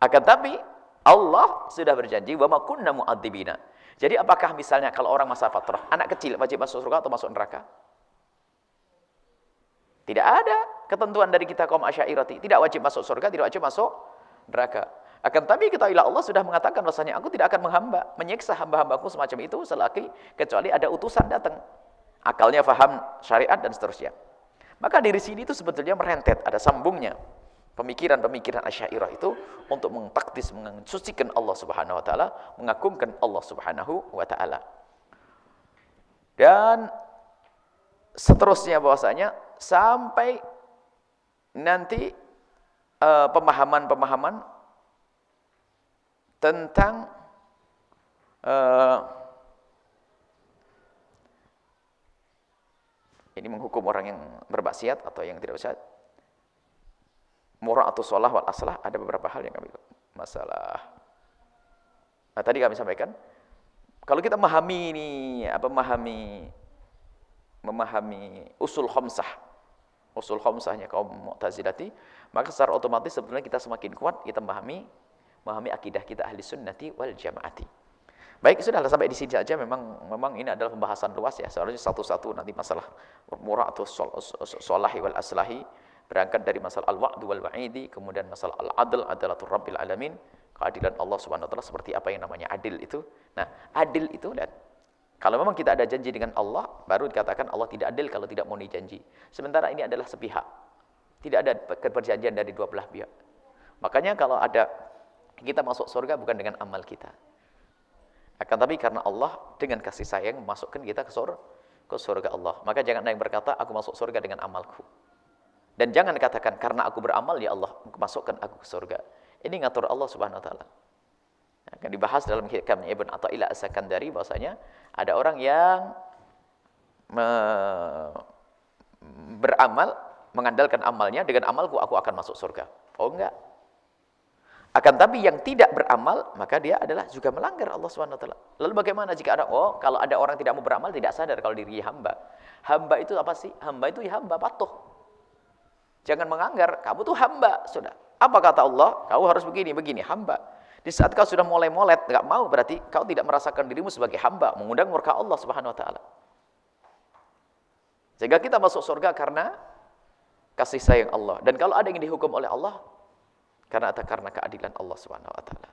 Akan tapi Allah sudah berjanji wa ma kunna mu'adzibina. Jadi apakah misalnya kalau orang masa fatrah, anak kecil wajib masuk surga atau masuk neraka? Tidak ada ketentuan dari kita kaum Asy'ariyah, tidak wajib masuk surga, tidak wajib masuk neraka. Akan tapi ketahuilah Allah sudah mengatakan bahwasanya aku tidak akan menghamba, menyiksa hamba-hambaku semacam itu selagi kecuali ada utusan datang. Akalnya faham syariat dan seterusnya. Maka dari sini itu sebetulnya merentet, ada sambungnya pemikiran-pemikiran Asy'ariyah itu untuk mengtakdis mensucikan Allah Subhanahu wa taala, mengagungkan Allah Subhanahu wa taala. Dan seterusnya bahwasanya sampai nanti eh, pemahaman-pemahaman uh, tentang uh, ini menghukum orang yang bermaksiat atau yang tidak bermaksiat murah atau sholah wal aslah ada beberapa hal yang kami masalah. Nah, tadi kami sampaikan kalau kita memahami ini apa memahami memahami usul khamsah usul khamsahnya kaum mu'tazilati maka secara otomatis sebetulnya kita semakin kuat kita memahami memahami akidah kita ahli sunnati wal jamaati. Baik sudah sampai di sini saja memang memang ini adalah pembahasan luas ya. Seharusnya satu-satu nanti masalah murah atau sholahi wal aslahi Berangkat dari masalah al-wa'du wal wa'idi, kemudian masalah al-adl, adalatul rabbil alamin, keadilan Allah Subhanahu wa taala seperti apa yang namanya adil itu. Nah, adil itu dan kalau memang kita ada janji dengan Allah, baru dikatakan Allah tidak adil kalau tidak mau janji. Sementara ini adalah sepihak. Tidak ada perjanjian dari dua belah pihak. Makanya kalau ada kita masuk surga bukan dengan amal kita. Akan tapi karena Allah dengan kasih sayang memasukkan kita ke surga, ke surga Allah. Maka jangan ada yang berkata aku masuk surga dengan amalku. Dan jangan katakan karena aku beramal ya Allah masukkan aku ke surga. Ini ngatur Allah Subhanahu wa taala. Akan dibahas dalam kitab Ibn Athaillah As-Sakandari bahwasanya ada orang yang me beramal mengandalkan amalnya dengan amalku aku akan masuk surga. Oh enggak. Akan tapi yang tidak beramal maka dia adalah juga melanggar Allah Subhanahu wa taala. Lalu bagaimana jika ada oh kalau ada orang tidak mau beramal tidak sadar kalau dirinya hamba. Hamba itu apa sih? Hamba itu ya hamba patuh. Jangan menganggar, kamu tuh hamba, sudah. Apa kata Allah? Kau harus begini, begini, hamba. Di saat kau sudah mulai molet, nggak mau berarti kau tidak merasakan dirimu sebagai hamba, mengundang murka Allah Subhanahu wa taala. Sehingga kita masuk surga karena kasih sayang Allah. Dan kalau ada yang dihukum oleh Allah, karena karena keadilan Allah Subhanahu wa taala.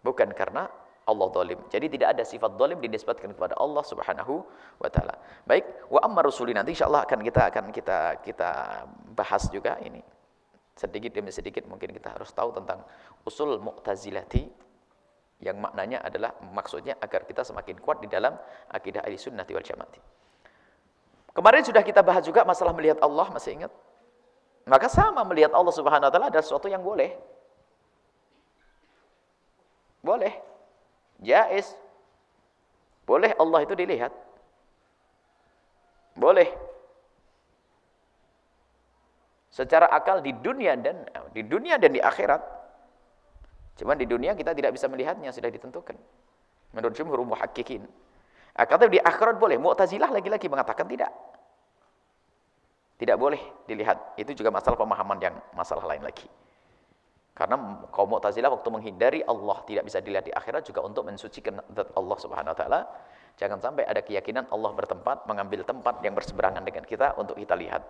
Bukan karena Allah dolim. Jadi tidak ada sifat dolim dinisbatkan kepada Allah Subhanahu wa taala. Baik, wa amma rusuli nanti insyaallah akan kita akan kita kita bahas juga ini. Sedikit demi sedikit mungkin kita harus tahu tentang usul Mu'tazilati yang maknanya adalah maksudnya agar kita semakin kuat di dalam akidah ahli sunnati wal jamaati. Kemarin sudah kita bahas juga masalah melihat Allah, masih ingat? Maka sama melihat Allah Subhanahu wa taala ada sesuatu yang boleh. Boleh. Jais. Boleh Allah itu dilihat. Boleh. Secara akal di dunia dan di dunia dan di akhirat. Cuma di dunia kita tidak bisa melihatnya sudah ditentukan. Menurut jumhur muhakkikin. Kata di akhirat boleh. Mu'tazilah lagi-lagi mengatakan tidak. Tidak boleh dilihat. Itu juga masalah pemahaman yang masalah lain lagi. Karena kaum Mu'tazilah waktu menghindari Allah tidak bisa dilihat di akhirat juga untuk mensucikan Allah Subhanahu wa taala. Jangan sampai ada keyakinan Allah bertempat, mengambil tempat yang berseberangan dengan kita untuk kita lihat.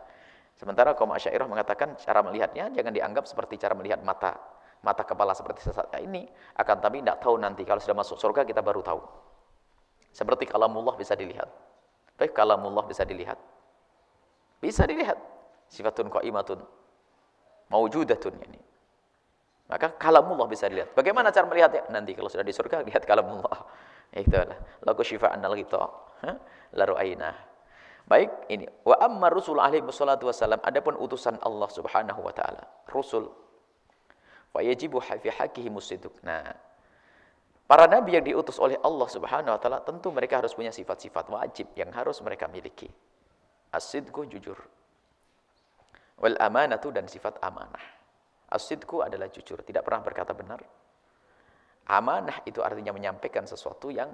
Sementara kaum Asy'ariyah mengatakan cara melihatnya jangan dianggap seperti cara melihat mata mata kepala seperti sesaat ini akan tapi tidak tahu nanti kalau sudah masuk surga kita baru tahu. Seperti kalamullah bisa dilihat. Baik kalamullah bisa dilihat. Bisa dilihat. Sifatun qaimatun maujudatun ini. Maka kalamullah bisa dilihat. Bagaimana cara melihatnya? Nanti kalau sudah di surga lihat kalamullah. Itu adalah lagu syifa'an al-ghita. Laru ainah. Baik, ini wa amma rusul alaihi wassalatu wassalam adapun utusan Allah Subhanahu wa taala. Rusul fa yajibu fi haqqihi musidq. Nah, para nabi yang diutus oleh Allah Subhanahu wa taala tentu mereka harus punya sifat-sifat wajib yang harus mereka miliki. As-sidqu jujur. Wal amanatu dan sifat amanah. Asidku adalah jujur, tidak pernah berkata benar. Amanah itu artinya menyampaikan sesuatu yang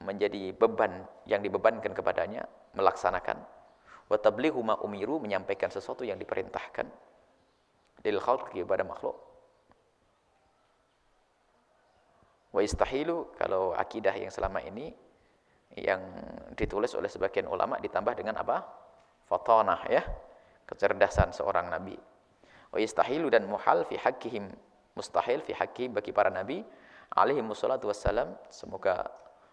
menjadi beban yang dibebankan kepadanya melaksanakan. Wa ma umiru menyampaikan sesuatu yang diperintahkan. Lil kepada makhluk. Wa istahilu kalau akidah yang selama ini yang ditulis oleh sebagian ulama ditambah dengan apa? Fatanah ya, kecerdasan seorang nabi wa yastahilu dan muhal fi haqqihim. Mustahil fi haqqi bagi para nabi alaihi wassalatu wassalam. Semoga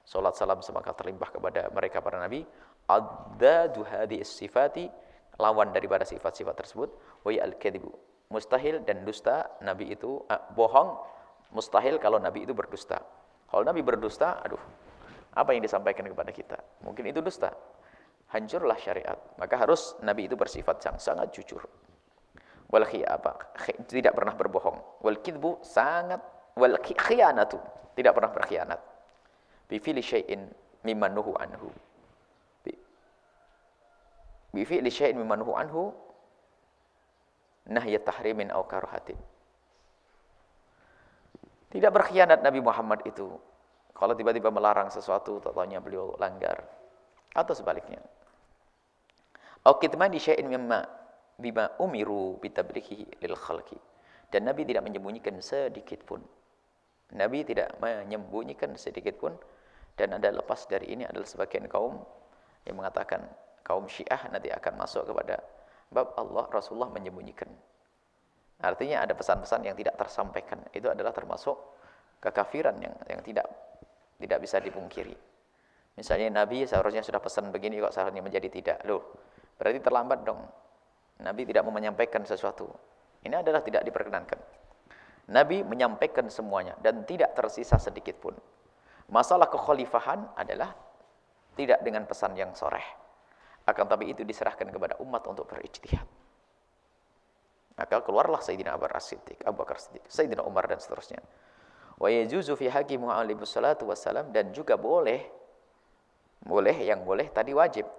salat salam semoga terlimpah kepada mereka para nabi. Addadu hadhihi sifati lawan daripada sifat-sifat tersebut. Wa al-kadzibu mustahil dan dusta nabi itu uh, bohong. Mustahil kalau nabi itu berdusta. Kalau nabi berdusta aduh apa yang disampaikan kepada kita? Mungkin itu dusta. Hancurlah syariat. Maka harus nabi itu bersifat yang sangat jujur wal apa tidak pernah berbohong. Wal kidbu sangat wal khiyanatu tidak pernah berkhianat. Bi fi'li syai'in mimman nuhu anhu. Bi fi'li syai'in mimman nuhu anhu nahyat tahrimin aw karahatin tidak berkhianat Nabi Muhammad itu. Kalau tiba-tiba melarang sesuatu tentunya beliau langgar. Atau sebaliknya. Au kitmani syai'in mimma bima umiru bitabrikhi lil khalqi. Dan Nabi tidak menyembunyikan sedikit pun. Nabi tidak menyembunyikan sedikit pun dan ada lepas dari ini adalah sebagian kaum yang mengatakan kaum Syiah nanti akan masuk kepada bab Allah Rasulullah menyembunyikan. Artinya ada pesan-pesan yang tidak tersampaikan. Itu adalah termasuk kekafiran yang yang tidak tidak bisa dipungkiri. Misalnya Nabi seharusnya sudah pesan begini kok seharusnya menjadi tidak. Loh, berarti terlambat dong. Nabi tidak mau menyampaikan sesuatu. Ini adalah tidak diperkenankan. Nabi menyampaikan semuanya dan tidak tersisa sedikit pun. Masalah kekhalifahan adalah tidak dengan pesan yang soreh. Akan tapi itu diserahkan kepada umat untuk berijtihad. Maka keluarlah Sayyidina Abu Bakar Siddiq, Abu Bakar Siddiq, Sayyidina Umar dan seterusnya. Wa yajuzu fi hakimu alaihi wassalam dan juga boleh boleh yang boleh tadi wajib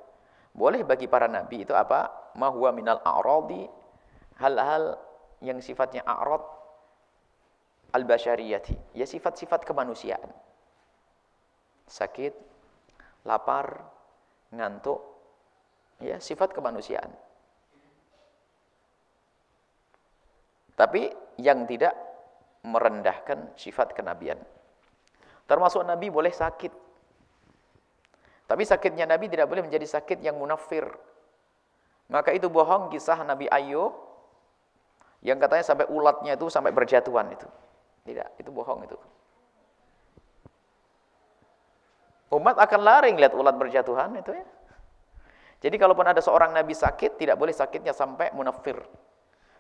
boleh bagi para nabi itu apa? Mahuwa minal a'radi hal-hal yang sifatnya a'rad al-basyariyati. Ya sifat-sifat kemanusiaan. Sakit, lapar, ngantuk, ya sifat kemanusiaan. Tapi yang tidak merendahkan sifat kenabian. Termasuk Nabi boleh sakit. Tapi sakitnya Nabi tidak boleh menjadi sakit yang munafir. Maka itu bohong kisah Nabi Ayub yang katanya sampai ulatnya itu sampai berjatuhan itu. Tidak, itu bohong itu. Umat akan lari lihat ulat berjatuhan itu ya. Jadi kalaupun ada seorang nabi sakit, tidak boleh sakitnya sampai munafir.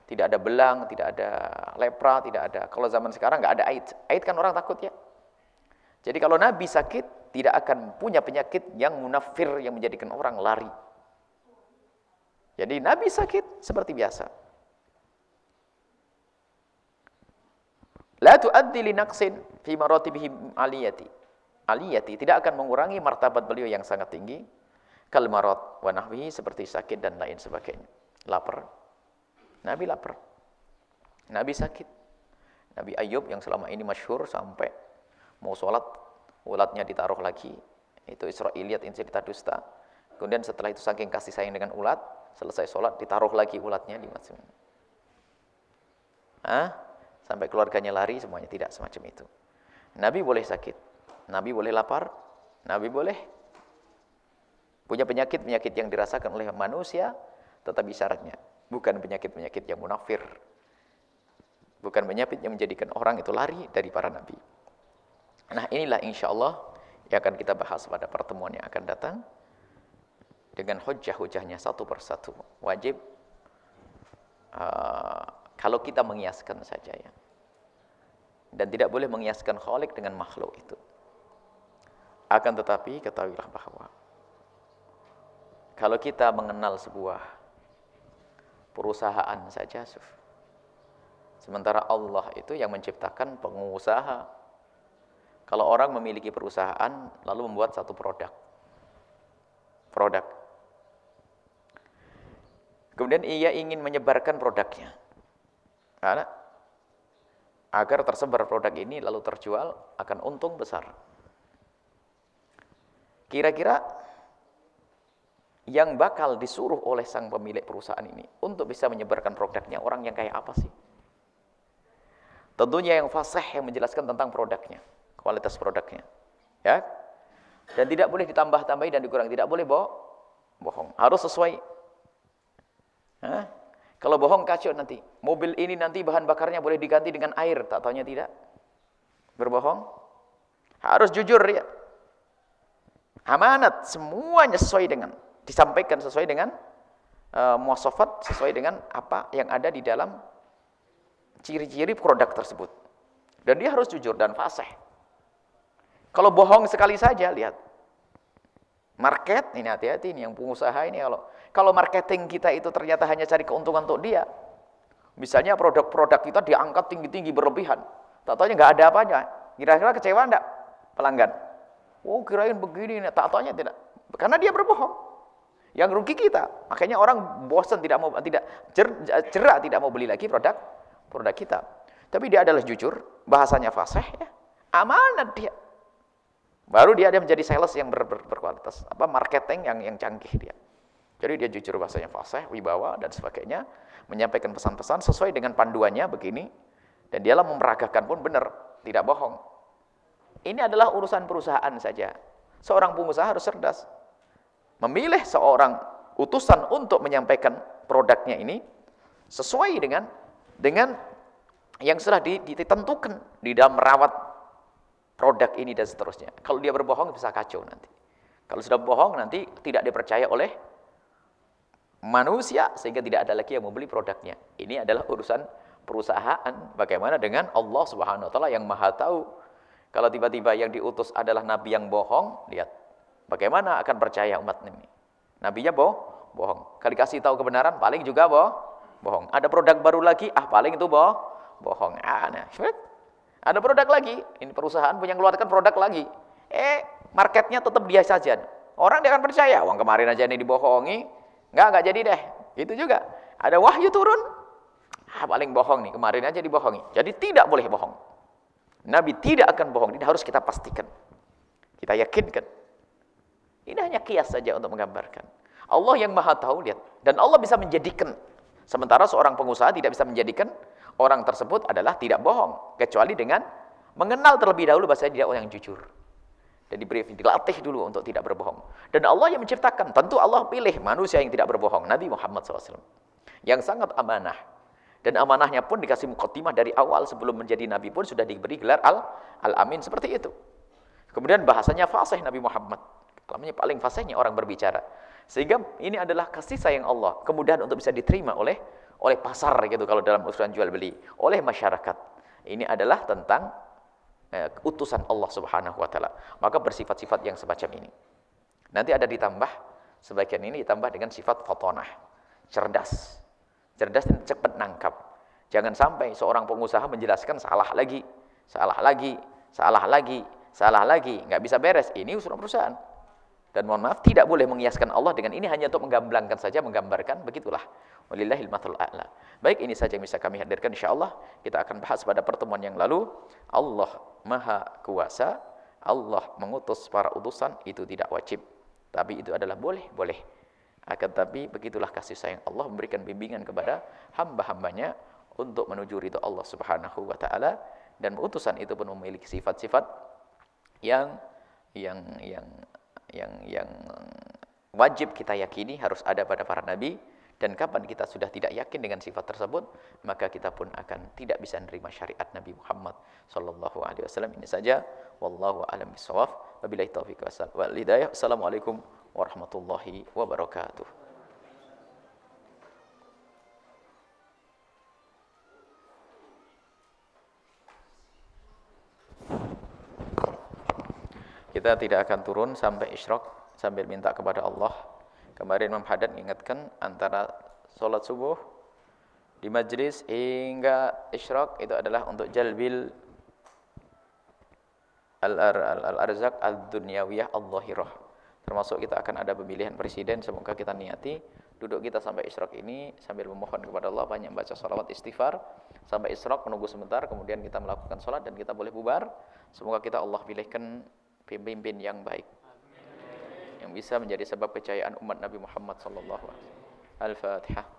Tidak ada belang, tidak ada lepra, tidak ada. Kalau zaman sekarang nggak ada aid. Aid kan orang takut ya. Jadi kalau nabi sakit, tidak akan punya penyakit yang munafir yang menjadikan orang lari. Jadi Nabi sakit seperti biasa. La tuaddi li naqsin fi maratibihi aliyati. Aliyati tidak akan mengurangi martabat beliau yang sangat tinggi. Kal marad wa nahwihi seperti sakit dan lain sebagainya. Lapar. Nabi lapar. Nabi sakit. Nabi Ayub yang selama ini masyhur sampai mau sholat ulatnya ditaruh lagi. Itu Israiliyat ini cerita dusta. Kemudian setelah itu saking kasih sayang dengan ulat, selesai sholat ditaruh lagi ulatnya di masjid. Ah, sampai keluarganya lari semuanya tidak semacam itu. Nabi boleh sakit, Nabi boleh lapar, Nabi boleh punya penyakit-penyakit yang dirasakan oleh manusia, tetapi syaratnya bukan penyakit-penyakit yang munafir. Bukan penyakit yang menjadikan orang itu lari dari para nabi. Nah inilah insya Allah yang akan kita bahas pada pertemuan yang akan datang. Dengan hujah-hujahnya satu persatu. Wajib uh, kalau kita mengiaskan saja ya. Dan tidak boleh mengiaskan khalik dengan makhluk itu. Akan tetapi ketahuilah bahwa kalau kita mengenal sebuah perusahaan saja, sementara Allah itu yang menciptakan pengusaha. Kalau orang memiliki perusahaan lalu membuat satu produk, produk, kemudian ia ingin menyebarkan produknya, karena agar tersebar produk ini lalu terjual akan untung besar. Kira-kira yang bakal disuruh oleh sang pemilik perusahaan ini untuk bisa menyebarkan produknya orang yang kayak apa sih? Tentunya yang fasih yang menjelaskan tentang produknya, kualitas produknya. Ya. Dan tidak boleh ditambah-tambahi dan dikurangi, tidak boleh boh bohong. Harus sesuai. Hah? Kalau bohong kacau nanti. Mobil ini nanti bahan bakarnya boleh diganti dengan air, tak taunya tidak. Berbohong. Harus jujur ya. Amanat semuanya sesuai dengan disampaikan sesuai dengan uh, muasafat sesuai dengan apa yang ada di dalam ciri-ciri produk tersebut. Dan dia harus jujur dan fasih. Kalau bohong sekali saja, lihat. Market, ini hati-hati ini yang pengusaha ini kalau kalau marketing kita itu ternyata hanya cari keuntungan untuk dia. Misalnya produk-produk kita diangkat tinggi-tinggi berlebihan. Tak tahunya nggak ada apanya. Kira-kira kecewa enggak pelanggan? Oh, kirain begini, tak tahunya tidak. Karena dia berbohong. Yang rugi kita. Makanya orang bosan tidak mau tidak cerah tidak mau beli lagi produk produk kita. Tapi dia adalah jujur, bahasanya fasih ya. Amanat dia. Baru dia ada menjadi sales yang ber, ber, berkualitas, apa marketing yang yang canggih dia. Jadi dia jujur bahasanya fasih, wibawa dan sebagainya, menyampaikan pesan-pesan sesuai dengan panduannya begini dan dialah memeragakan pun benar, tidak bohong. Ini adalah urusan perusahaan saja. Seorang pengusaha harus cerdas memilih seorang utusan untuk menyampaikan produknya ini sesuai dengan dengan yang sudah ditentukan di dalam merawat produk ini dan seterusnya. Kalau dia berbohong bisa kacau nanti. Kalau sudah bohong nanti tidak dipercaya oleh manusia sehingga tidak ada lagi yang membeli produknya. Ini adalah urusan perusahaan. Bagaimana dengan Allah Subhanahu wa taala yang Maha tahu. Kalau tiba-tiba yang diutus adalah nabi yang bohong, lihat Bagaimana akan percaya umat ini? Nabinya boh, bohong. Kali kasih tahu kebenaran, paling juga boh, bohong. Ada produk baru lagi, ah paling itu boh, bohong. Ah, nah, ada produk lagi, ini perusahaan punya mengeluarkan produk lagi. Eh, marketnya tetap dia saja. Orang dia akan percaya, uang kemarin aja ini dibohongi, enggak, enggak jadi deh. Itu juga. Ada wahyu turun, ah paling bohong nih, kemarin aja dibohongi. Jadi tidak boleh bohong. Nabi tidak akan bohong, ini harus kita pastikan. Kita yakinkan. Ini hanya kias saja untuk menggambarkan. Allah yang maha tahu, lihat. Dan Allah bisa menjadikan. Sementara seorang pengusaha tidak bisa menjadikan orang tersebut adalah tidak bohong. Kecuali dengan mengenal terlebih dahulu bahasa dia orang yang jujur. Dan diberi dilatih dulu untuk tidak berbohong. Dan Allah yang menciptakan. Tentu Allah pilih manusia yang tidak berbohong. Nabi Muhammad SAW. Yang sangat amanah. Dan amanahnya pun dikasih mukaddimah dari awal sebelum menjadi Nabi pun sudah diberi gelar Al-Amin seperti itu. Kemudian bahasanya fasih Nabi Muhammad. Kalamnya paling fasihnya orang berbicara. Sehingga ini adalah kasih sayang Allah, kemudahan untuk bisa diterima oleh oleh pasar gitu kalau dalam urusan jual beli, oleh masyarakat. Ini adalah tentang eh, utusan Allah Subhanahu wa taala. Maka bersifat-sifat yang semacam ini. Nanti ada ditambah sebagian ini ditambah dengan sifat fatonah, cerdas. Cerdas dan cepat nangkap. Jangan sampai seorang pengusaha menjelaskan salah lagi, salah lagi, salah lagi, salah lagi, nggak bisa beres. Ini urusan perusahaan. Dan mohon maaf, tidak boleh mengiaskan Allah dengan ini hanya untuk menggamblangkan saja, menggambarkan, begitulah. Walillahil mathul a'la. Baik, ini saja yang bisa kami hadirkan insyaallah. Kita akan bahas pada pertemuan yang lalu. Allah Maha Kuasa, Allah mengutus para utusan itu tidak wajib. Tapi itu adalah boleh, boleh. Akan tapi begitulah kasih sayang Allah memberikan bimbingan kepada hamba-hambanya untuk menuju ridho Allah Subhanahu wa taala dan utusan itu pun memiliki sifat-sifat yang yang yang yang yang wajib kita yakini harus ada pada para nabi. Dan kapan kita sudah tidak yakin dengan sifat tersebut maka kita pun akan tidak bisa menerima syariat Nabi Muhammad sallallahu alaihi wasallam. Ini saja. Wallahu alam bisawab wabillahi taufiq assalamualaikum warahmatullahi wabarakatuh Kita tidak akan turun sampai isyraq sambil minta kepada Allah. Kemarin Imam Haddad mengingatkan antara solat subuh di majlis hingga isyraq itu adalah untuk jalbil al-arzak al-dunyawiyah al-zahirah. Termasuk kita akan ada pemilihan presiden, semoga kita niati duduk kita sampai isyraq ini sambil memohon kepada Allah banyak baca salawat istighfar sampai isyraq menunggu sebentar kemudian kita melakukan salat dan kita boleh bubar. Semoga kita Allah pilihkan pemimpin yang baik yang bisa menjadi sebab kejayaan umat Nabi Muhammad sallallahu alaihi wasallam. Al-Fatihah.